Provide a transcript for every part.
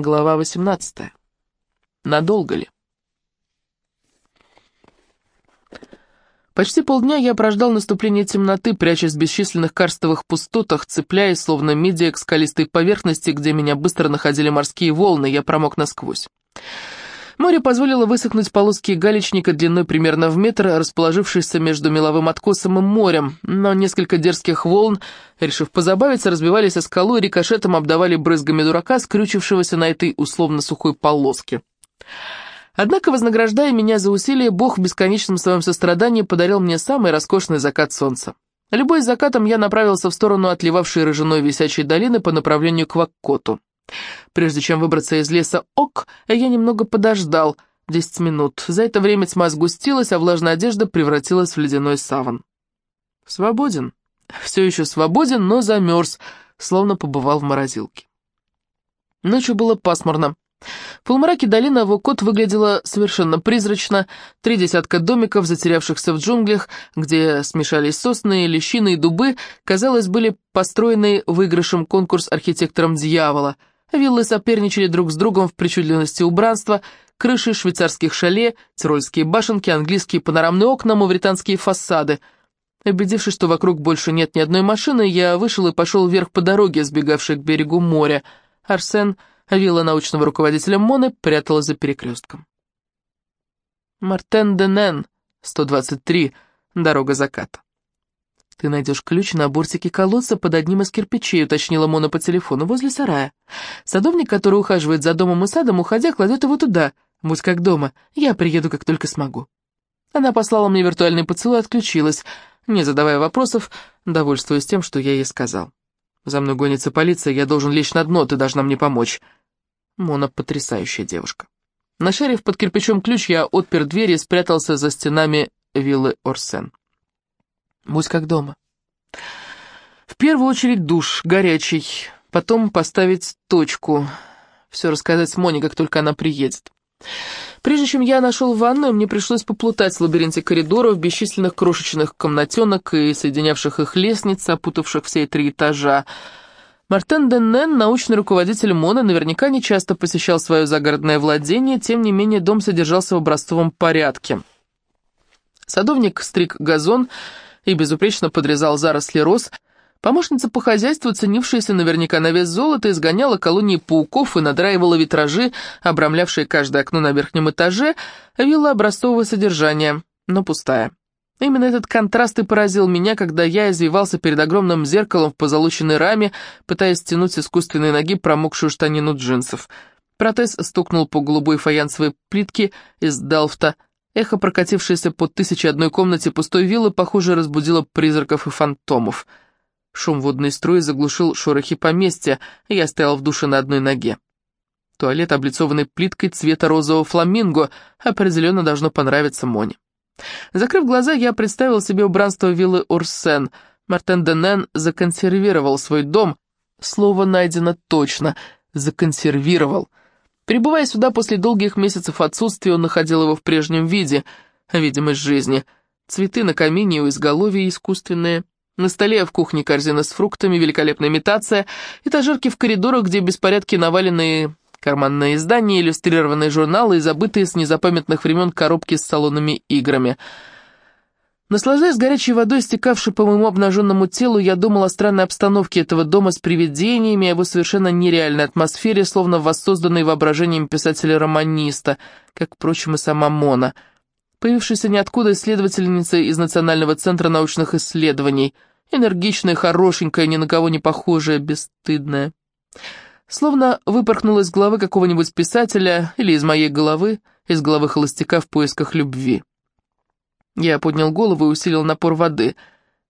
Глава 18. Надолго ли? Почти полдня я прождал наступление темноты, прячась в бесчисленных карстовых пустотах, цепляясь, словно мидия, к скалистой поверхности, где меня быстро находили морские волны, я промок насквозь. Море позволило высохнуть полоски галечника длиной примерно в метр, расположившейся между меловым откосом и морем, но несколько дерзких волн, решив позабавиться, разбивались о скалу и рикошетом обдавали брызгами дурака, скрючившегося на этой условно сухой полоске. Однако, вознаграждая меня за усилия, Бог в бесконечном своем сострадании подарил мне самый роскошный закат солнца. Любой закатом я направился в сторону отливавшей рыжиной висячей долины по направлению к Ваккоту. Прежде чем выбраться из леса Ок, я немного подождал, десять минут. За это время тьма сгустилась, а влажная одежда превратилась в ледяной саван. Свободен. Все еще свободен, но замерз, словно побывал в морозилке. Ночью было пасмурно. В полумраке долина Вокот выглядела совершенно призрачно. Три десятка домиков, затерявшихся в джунглях, где смешались сосны, лещины и дубы, казалось, были построены выигрышем конкурс архитектором дьявола — Виллы соперничали друг с другом в причудливости убранства, крыши швейцарских шале, тирольские башенки, английские панорамные окна, мавританские фасады. Убедившись, что вокруг больше нет ни одной машины, я вышел и пошел вверх по дороге, сбегавшей к берегу моря. Арсен, вилла научного руководителя Моны, пряталась за перекрестком. Мартен де Нен, 123, дорога заката. «Ты найдешь ключ на бортике колодца под одним из кирпичей», — уточнила Мона по телефону, возле сарая. «Садовник, который ухаживает за домом и садом, уходя, кладет его туда. Будь как дома. Я приеду, как только смогу». Она послала мне виртуальный поцелуй и отключилась, не задавая вопросов, довольствуясь тем, что я ей сказал. «За мной гонится полиция, я должен лечь на дно, ты должна мне помочь». Мона потрясающая девушка. Нашарив под кирпичом ключ, я отпер дверь и спрятался за стенами виллы Орсен. Будь как дома. В первую очередь душ, горячий, потом поставить точку. Все рассказать Моне, как только она приедет. Прежде чем я нашел ванную, мне пришлось поплутать в лабиринте коридоров, бесчисленных крошечных комнатенок и соединявших их лестниц, опутавших все три этажа. Мартен Деннен, научный руководитель МОНа, наверняка не часто посещал свое загородное владение, тем не менее дом содержался в образцовом порядке. Садовник стриг газон, и безупречно подрезал заросли роз, помощница по хозяйству, ценившаяся наверняка на вес золота, изгоняла колонии пауков и надраивала витражи, обрамлявшие каждое окно на верхнем этаже, вилла образцового содержания, но пустая. Именно этот контраст и поразил меня, когда я извивался перед огромным зеркалом в позолоченной раме, пытаясь стянуть с искусственной ноги промокшую штанину джинсов. Протез стукнул по голубой фаянсовой плитке из Далфта, Эхо, прокатившееся по тысяче одной комнате пустой виллы, похоже, разбудило призраков и фантомов. Шум водной струи заглушил шорохи поместья, и я стоял в душе на одной ноге. Туалет, облицованный плиткой цвета розового фламинго, определенно должно понравиться Моне. Закрыв глаза, я представил себе убранство виллы Урсен. Мартен Денен законсервировал свой дом. Слово найдено точно. Законсервировал. Прибывая сюда после долгих месяцев отсутствия, он находил его в прежнем виде, видимость жизни. Цветы на камине у изголовья искусственные, на столе в кухне корзина с фруктами, великолепная имитация, этажерки в коридорах, где беспорядки наваленные карманные издания, иллюстрированные журналы и забытые с незапамятных времен коробки с салонами играми — Наслаждаясь горячей водой, стекавшей по моему обнаженному телу, я думал о странной обстановке этого дома с привидениями, о его совершенно нереальной атмосфере, словно воссозданной воображением писателя-романиста, как, впрочем, и сама Мона, появившаяся ниоткуда исследовательница из Национального центра научных исследований, энергичная, хорошенькая, ни на кого не похожая, бесстыдная. Словно выпорхнула из головы какого-нибудь писателя или из моей головы, из головы холостяка в поисках любви. Я поднял голову и усилил напор воды.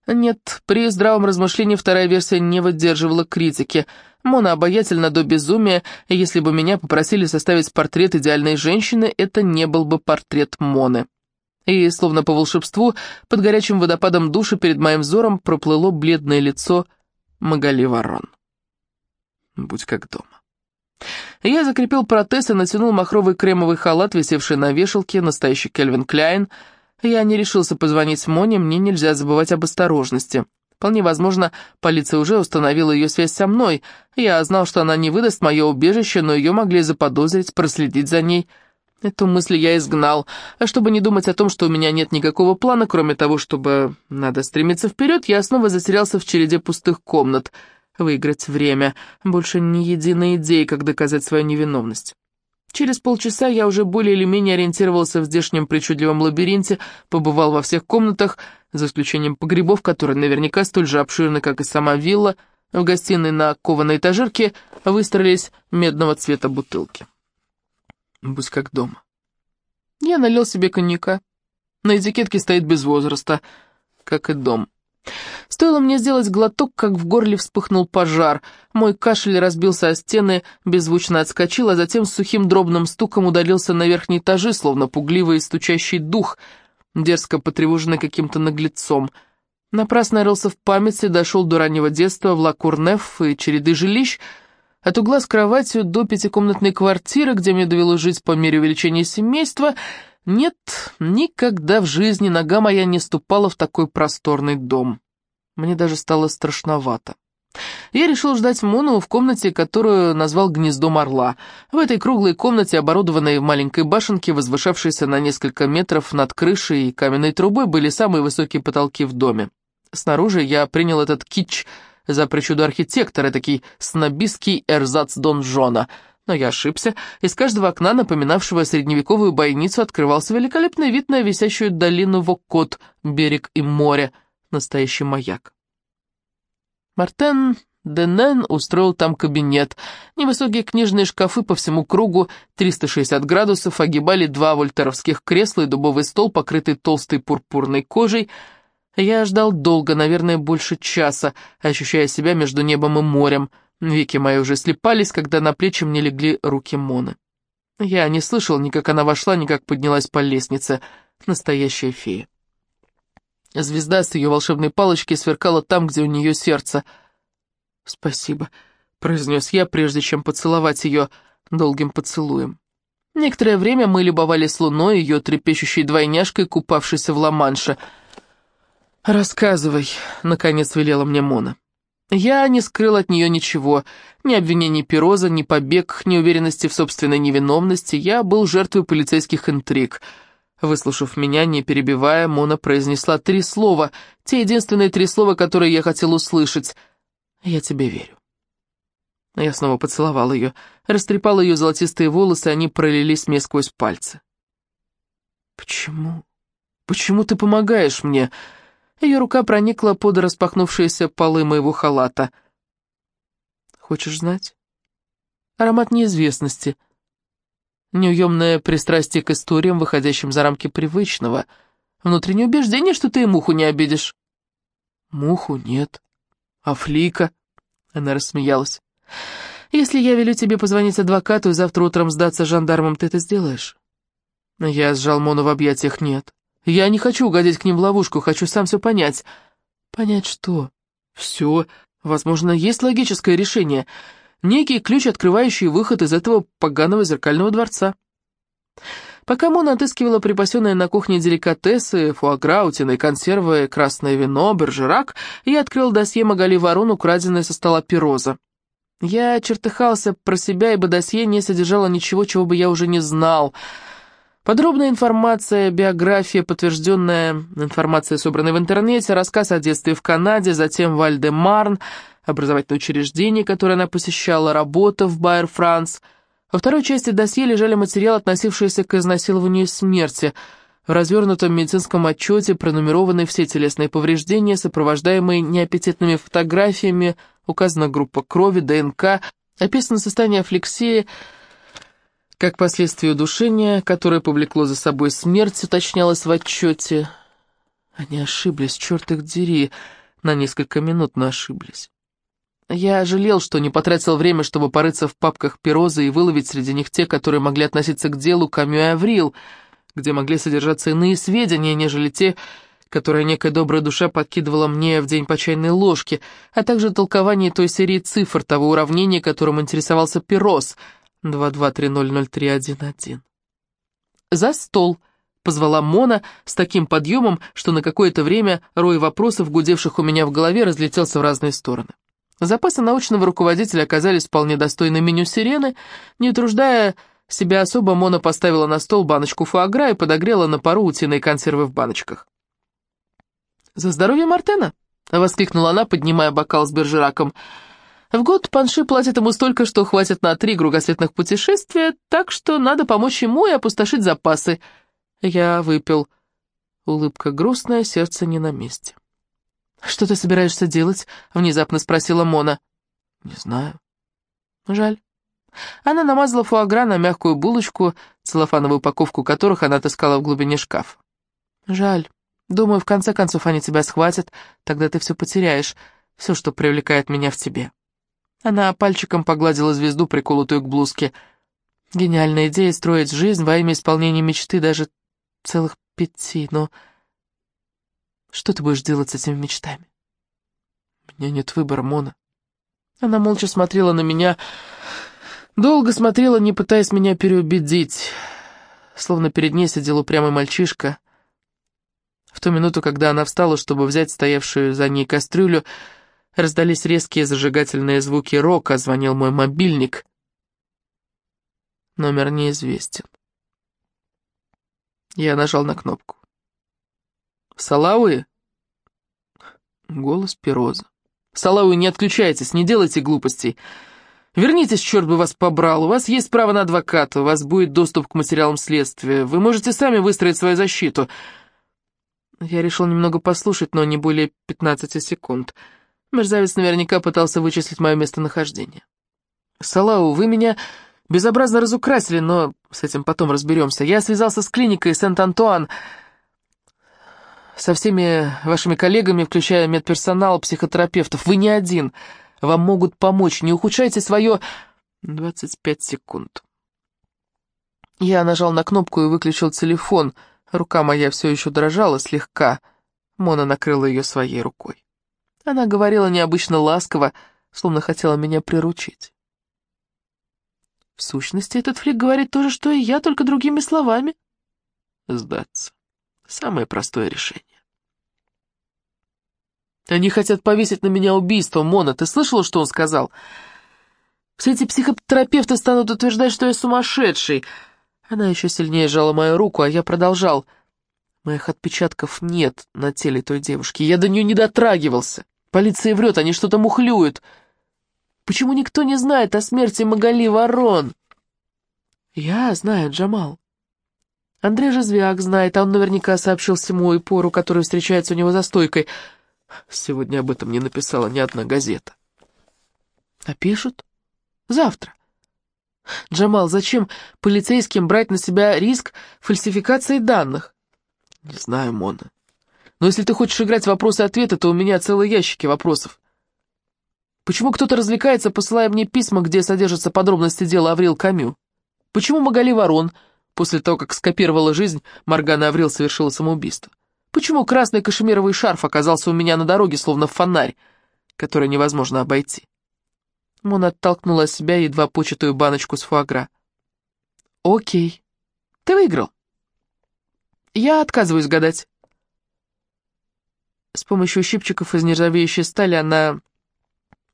Нет, при здравом размышлении вторая версия не выдерживала критики. Мона обаятельна до безумия, и если бы меня попросили составить портрет идеальной женщины, это не был бы портрет Моны. И, словно по волшебству, под горячим водопадом душа перед моим взором проплыло бледное лицо Магали Ворон. Будь как дома. Я закрепил протез и натянул махровый кремовый халат, висевший на вешалке, настоящий Кельвин Кляйн, я не решился позвонить Моне, мне нельзя забывать об осторожности. Вполне возможно, полиция уже установила ее связь со мной. Я знал, что она не выдаст мое убежище, но ее могли заподозрить, проследить за ней. Эту мысль я изгнал, а чтобы не думать о том, что у меня нет никакого плана, кроме того, чтобы надо стремиться вперед, я снова затерялся в череде пустых комнат. Выиграть время. Больше ни единой идеи, как доказать свою невиновность. Через полчаса я уже более или менее ориентировался в здешнем причудливом лабиринте, побывал во всех комнатах, за исключением погребов, которые наверняка столь же обширны, как и сама вилла. В гостиной на кованой этажерке выстроились медного цвета бутылки. Будь как дома. Я налил себе коньяка. На этикетке стоит без возраста, как и дом. Стоило мне сделать глоток, как в горле вспыхнул пожар. Мой кашель разбился о стены, беззвучно отскочил, а затем с сухим дробным стуком удалился на верхние этажи, словно пугливый стучащий дух, дерзко потревоженный каким-то наглецом. Напрасно рылся в памяти, дошел до раннего детства в Ла-Курнеф и череды жилищ, от угла с кроватью до пятикомнатной квартиры, где мне довелось жить по мере увеличения семейства, нет, никогда в жизни нога моя не ступала в такой просторный дом. Мне даже стало страшновато. Я решил ждать Мону в комнате, которую назвал «Гнездом орла». В этой круглой комнате, оборудованной в маленькой башенке, возвышавшейся на несколько метров над крышей и каменной трубой, были самые высокие потолки в доме. Снаружи я принял этот кич за причуду архитектора, такой снобистский эрзац Дон Жона. Но я ошибся. Из каждого окна, напоминавшего средневековую бойницу, открывался великолепный вид на висящую долину Воккот, берег и море — настоящий маяк. Мартен Денен устроил там кабинет. Невысокие книжные шкафы по всему кругу, 360 градусов, огибали два вольтеровских кресла и дубовый стол, покрытый толстой пурпурной кожей. Я ждал долго, наверное, больше часа, ощущая себя между небом и морем. Веки мои уже слепались, когда на плечи мне легли руки Моны. Я не слышал ни как она вошла, ни как поднялась по лестнице. Настоящая фея. Звезда с ее волшебной палочки сверкала там, где у нее сердце. «Спасибо», — произнес я, прежде чем поцеловать ее долгим поцелуем. Некоторое время мы любовались луной, ее трепещущей двойняшкой, купавшейся в Ла-Манше. «Рассказывай», — наконец велела мне Мона. Я не скрыл от нее ничего, ни обвинений Пироза, ни побег, ни уверенности в собственной невиновности. Я был жертвой полицейских интриг — Выслушав меня, не перебивая, Мона произнесла три слова, те единственные три слова, которые я хотел услышать. «Я тебе верю». Я снова поцеловал ее, растрепал ее золотистые волосы, они пролились мне сквозь пальцы. «Почему? Почему ты помогаешь мне?» Ее рука проникла под распахнувшиеся полы моего халата. «Хочешь знать?» Аромат неизвестности — неуемное пристрастие к историям, выходящим за рамки привычного, внутреннее убеждение, что ты и муху не обидишь. Муху нет. А Флика? Она рассмеялась. Если я велю тебе позвонить адвокату и завтра утром сдаться жандармам, ты это сделаешь? Я сжал Мону в объятиях. Нет. Я не хочу угодить к ним в ловушку, хочу сам все понять. Понять что? Все. Возможно, есть логическое решение — Некий ключ, открывающий выход из этого поганого зеркального дворца. Пока Мона отыскивала припасенные на кухне деликатесы, фуагра, утиные консервы, красное вино, бержерак, я открыл досье Магали Ворон, украденное со стола пироза. Я чертыхался про себя, ибо досье не содержало ничего, чего бы я уже не знал. Подробная информация, биография, подтвержденная информация, собранная в интернете, рассказ о детстве в Канаде, затем Вальдемарн — образовательное учреждение, которое она посещала, работа в Байер Франс. Во второй части досье лежали материалы, относившиеся к изнасилованию и смерти. В развернутом медицинском отчете пронумерованы все телесные повреждения, сопровождаемые неаппетитными фотографиями, указана группа крови, ДНК, описано состояние афлексии, как последствие удушения, которое повлекло за собой смерть, уточнялось в отчете. Они ошиблись, черт их дери, на несколько минут, но ошиблись. Я жалел, что не потратил время, чтобы порыться в папках Пироза и выловить среди них те, которые могли относиться к делу Камю и Аврил, где могли содержаться иные сведения, нежели те, которые некая добрая душа подкидывала мне в день по чайной ложке, а также толкование той серии цифр того уравнения, которым интересовался Пироз 22300311. «За стол!» — позвала Мона с таким подъемом, что на какое-то время рой вопросов, гудевших у меня в голове, разлетелся в разные стороны. Запасы научного руководителя оказались вполне достойны меню сирены. Не утруждая себя особо, Мона поставила на стол баночку фуагра и подогрела на пару утиные консервы в баночках. «За здоровье Мартена!» — воскликнула она, поднимая бокал с бержераком. «В год Панши платит ему столько, что хватит на три кругосветных путешествия, так что надо помочь ему и опустошить запасы». Я выпил. Улыбка грустная, сердце не на месте. «Что ты собираешься делать?» — внезапно спросила Мона. «Не знаю». «Жаль». Она намазала фуагра на мягкую булочку, целлофановую упаковку которых она таскала в глубине шкафа. «Жаль». Думаю, в конце концов они тебя схватят, тогда ты все потеряешь, все, что привлекает меня в тебе». Она пальчиком погладила звезду, приколотую к блузке. Гениальная идея строить жизнь во имя исполнения мечты, даже целых пяти, но... Что ты будешь делать с этими мечтами? У меня нет выбора, Мона. Она молча смотрела на меня, долго смотрела, не пытаясь меня переубедить, словно перед ней сидел упрямый мальчишка — в ту минуту, когда она встала, чтобы взять стоявшую за ней кастрюлю, раздались резкие зажигательные звуки рока, звонил мой мобильник. Номер неизвестен. Я нажал на кнопку. «Салауи?» Голос Пироза. «Салауи, не отключайтесь, не делайте глупостей. Вернитесь, черт бы вас побрал, у вас есть право на адвоката, у вас будет доступ к материалам следствия, вы можете сами выстроить свою защиту». Я решил немного послушать, но не более 15 секунд. Мерзавец наверняка пытался вычислить мое местонахождение. «Салау, вы меня безобразно разукрасили, но с этим потом разберемся. Я связался с клиникой Сент-Антуан, со всеми вашими коллегами, включая медперсонал, психотерапевтов. Вы не один. Вам могут помочь. Не ухудшайте свое... 25 секунд. Я нажал на кнопку и выключил телефон — Рука моя все еще дрожала слегка. Мона накрыла ее своей рукой. Она говорила необычно ласково, словно хотела меня приручить. В сущности, этот флик говорит то же, что и я, только другими словами. Сдаться. Самое простое решение. Они хотят повесить на меня убийство, Мона. Ты слышала, что он сказал? Все эти психотерапевты станут утверждать, что я сумасшедший, — она еще сильнее сжала мою руку, а я продолжал. Моих отпечатков нет на теле той девушки. Я до нее не дотрагивался. Полиция врет, они что-то мухлюют. Почему никто не знает о смерти Магали Ворон? Я знаю, Джамал. Андрей же Звяк знает, а он наверняка сообщил всему и пору, который встречается у него за стойкой. Сегодня об этом не написала ни одна газета. Напишут? Завтра. Джамал, зачем полицейским брать на себя риск фальсификации данных? Не знаю, Мона. Но если ты хочешь играть в вопросы-ответы, то у меня целые ящики вопросов. Почему кто-то развлекается, посылая мне письма, где содержатся подробности дела Аврил Камю? Почему Магали Ворон, после того, как скопировала жизнь, Моргана Аврил совершила самоубийство? Почему красный кашемировый шарф оказался у меня на дороге, словно фонарь, который невозможно обойти? Мон оттолкнула от себя едва початую баночку с фуагра. «Окей. Ты выиграл. Я отказываюсь гадать». С помощью щипчиков из нержавеющей стали она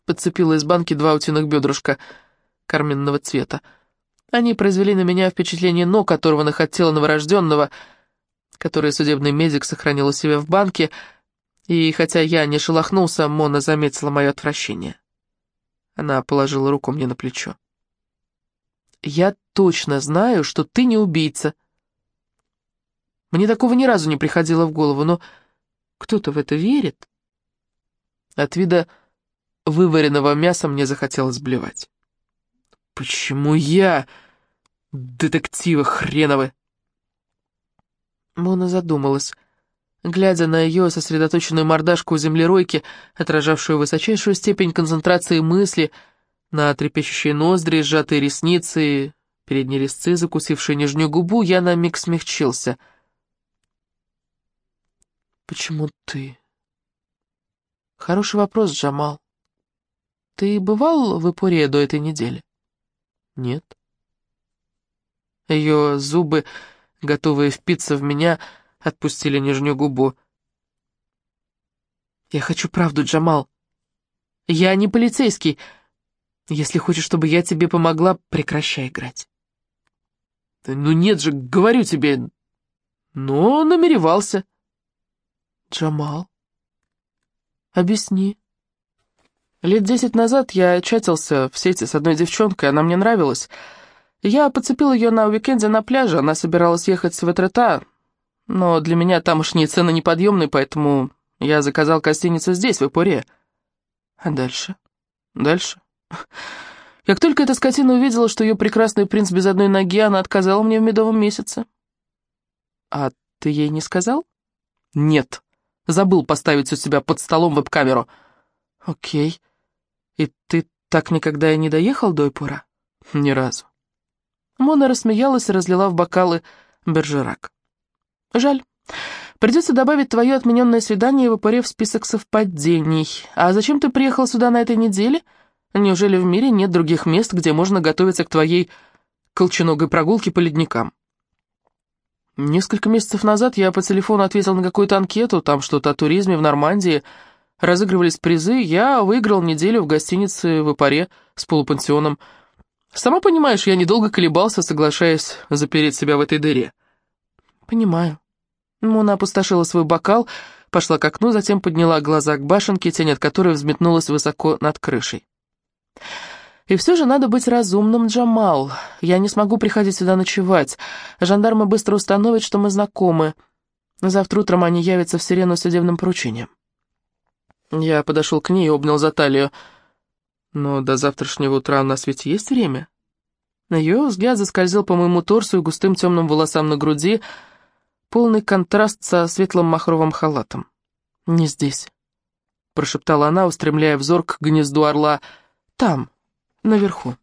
подцепила из банки два утиных бедрышка карминного цвета. Они произвели на меня впечатление ног, которого нахотела новорожденного, который судебный медик сохранил у себя в банке, и хотя я не шелохнулся, Мона заметила мое отвращение. Она положила руку мне на плечо. «Я точно знаю, что ты не убийца. Мне такого ни разу не приходило в голову, но кто-то в это верит?» От вида вываренного мяса мне захотелось блевать. «Почему я, детективы хреновы?» Мона задумалась глядя на ее сосредоточенную мордашку землеройки, отражавшую высочайшую степень концентрации мысли, на трепещущие ноздри, сжатые ресницы, передние резцы, закусившие нижнюю губу, я на миг смягчился. «Почему ты?» «Хороший вопрос, Джамал. Ты бывал в Ипуре до этой недели?» «Нет». Ее зубы готовые впиться в меня, отпустили нижнюю губу. «Я хочу правду, Джамал. Я не полицейский. Если хочешь, чтобы я тебе помогла, прекращай играть». «Ну нет же, говорю тебе, но намеревался». «Джамал, объясни». Лет десять назад я чатился в сети с одной девчонкой, она мне нравилась. Я подцепил ее на уикенде на пляже, она собиралась ехать в Этрета, но для меня тамошние цены неподъемные, поэтому я заказал гостиницу здесь, в Ипуре. А дальше? Дальше? Как только эта скотина увидела, что ее прекрасный принц без одной ноги, она отказала мне в медовом месяце. А ты ей не сказал? Нет. Забыл поставить у себя под столом веб-камеру. Окей. И ты так никогда и не доехал до Ипура? Ни разу. Мона рассмеялась и разлила в бокалы бержерак. «Жаль. Придется добавить твое отмененное свидание в опоре в список совпадений. А зачем ты приехал сюда на этой неделе? Неужели в мире нет других мест, где можно готовиться к твоей колченогой прогулке по ледникам?» Несколько месяцев назад я по телефону ответил на какую-то анкету, там что-то о туризме в Нормандии. Разыгрывались призы, я выиграл неделю в гостинице в Ипаре с полупансионом. Сама понимаешь, я недолго колебался, соглашаясь запереть себя в этой дыре. Понимаю. Мона опустошила свой бокал, пошла к окну, затем подняла глаза к башенке, тень от которой взметнулась высоко над крышей. И все же надо быть разумным, Джамал. Я не смогу приходить сюда ночевать. Жандармы быстро установят, что мы знакомы. Завтра утром они явятся в сирену с судебным поручением. Я подошел к ней и обнял за талию. Но до завтрашнего утра у нас ведь есть время. Ее взгляд заскользил по моему торсу и густым темным волосам на груди, полный контраст со светлым махровым халатом. «Не здесь», — прошептала она, устремляя взор к гнезду орла. «Там, наверху».